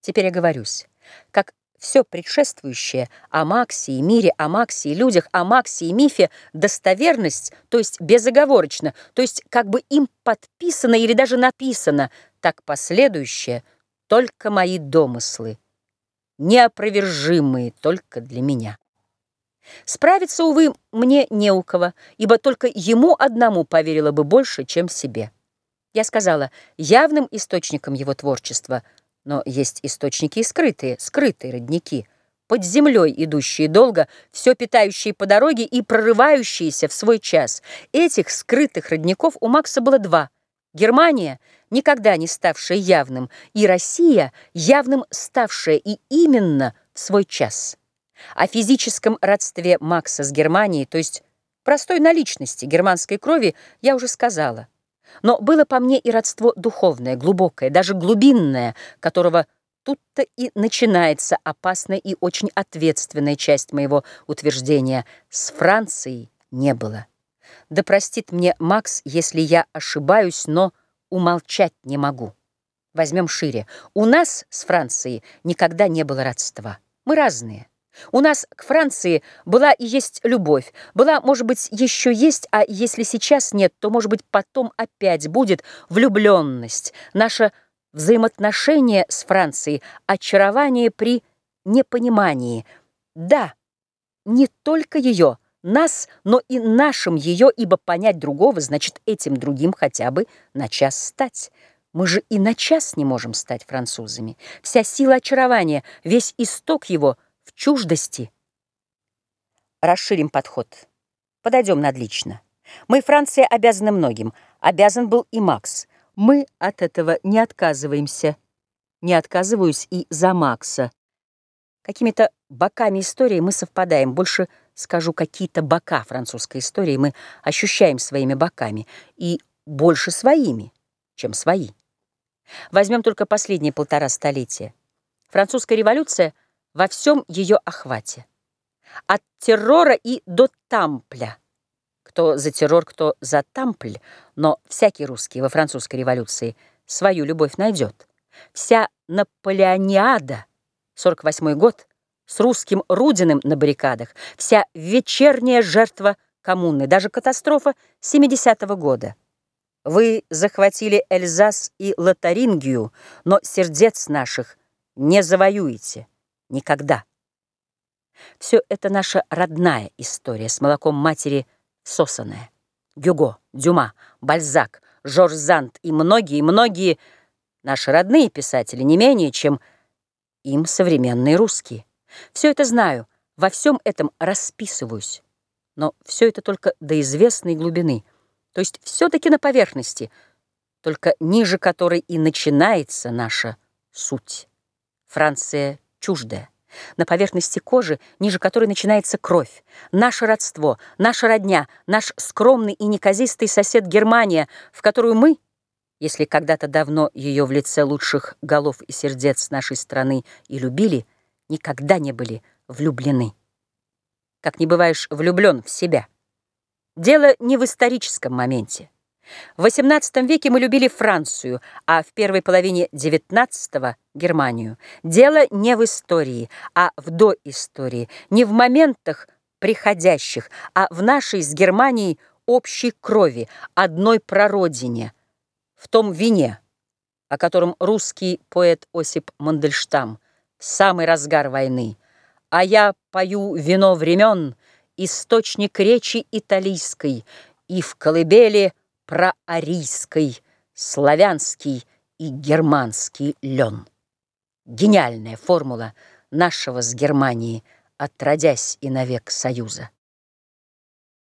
Теперь оговорюсь, как все предшествующее о Максе и мире, о Максе и людях, о Максе и мифе достоверность, то есть безоговорочно, то есть как бы им подписано или даже написано, так последующее только мои домыслы, неопровержимые только для меня. Справиться, увы, мне не у кого, ибо только ему одному поверила бы больше, чем себе. Я сказала, явным источником его творчества – но есть источники и скрытые, скрытые родники, под землей идущие долго, все питающие по дороге и прорывающиеся в свой час. Этих скрытых родников у Макса было два. Германия, никогда не ставшая явным, и Россия, явным ставшая и именно в свой час. О физическом родстве Макса с Германией, то есть простой наличности германской крови, я уже сказала. Но было по мне и родство духовное, глубокое, даже глубинное, которого тут-то и начинается опасная и очень ответственная часть моего утверждения. С Францией не было. Да простит мне Макс, если я ошибаюсь, но умолчать не могу. Возьмем шире. У нас с Францией никогда не было родства. Мы разные. У нас к Франции была и есть любовь. Была, может быть, еще есть, а если сейчас нет, то, может быть, потом опять будет влюбленность. Наше взаимоотношение с Францией, очарование при непонимании. Да, не только ее, нас, но и нашим ее, ибо понять другого значит этим другим хотя бы на час стать. Мы же и на час не можем стать французами. Вся сила очарования, весь исток его — в чуждости. Расширим подход. Подойдем надлично. Мы, Франция, обязаны многим. Обязан был и Макс. Мы от этого не отказываемся. Не отказываюсь и за Макса. Какими-то боками истории мы совпадаем. Больше скажу, какие-то бока французской истории мы ощущаем своими боками. И больше своими, чем свои. Возьмем только последние полтора столетия. Французская революция — во всем ее охвате. От террора и до тампля. Кто за террор, кто за тампль, но всякий русский во французской революции свою любовь найдет. Вся Наполеониада, 48 год, с русским Рудиным на баррикадах, вся вечерняя жертва коммуны, даже катастрофа 70-го года. Вы захватили Эльзас и Лотарингию, но сердец наших не завоюете. Никогда. Все это наша родная история, с молоком матери сосанная. Гюго, Дюма, Бальзак, Жорж Зант и многие-многие наши родные писатели не менее, чем им современные русские. Все это знаю, во всем этом расписываюсь. Но все это только до известной глубины, то есть все-таки на поверхности, только ниже которой и начинается наша суть. Франция чуждая. На поверхности кожи, ниже которой начинается кровь. Наше родство, наша родня, наш скромный и неказистый сосед Германия, в которую мы, если когда-то давно ее в лице лучших голов и сердец нашей страны и любили, никогда не были влюблены. Как не бываешь влюблен в себя. Дело не в историческом моменте. В XVIII веке мы любили Францию, а в первой половине XIX – Германию. Дело не в истории, а в доистории, не в моментах приходящих, а в нашей с Германией общей крови, одной прародине, в том вине, о котором русский поэт Осип Мандельштам самый разгар войны. А я пою вино времен, источник речи италийской, и в колыбели – проарийской, славянский и германский лен. Гениальная формула нашего с Германией, отродясь и навек союза.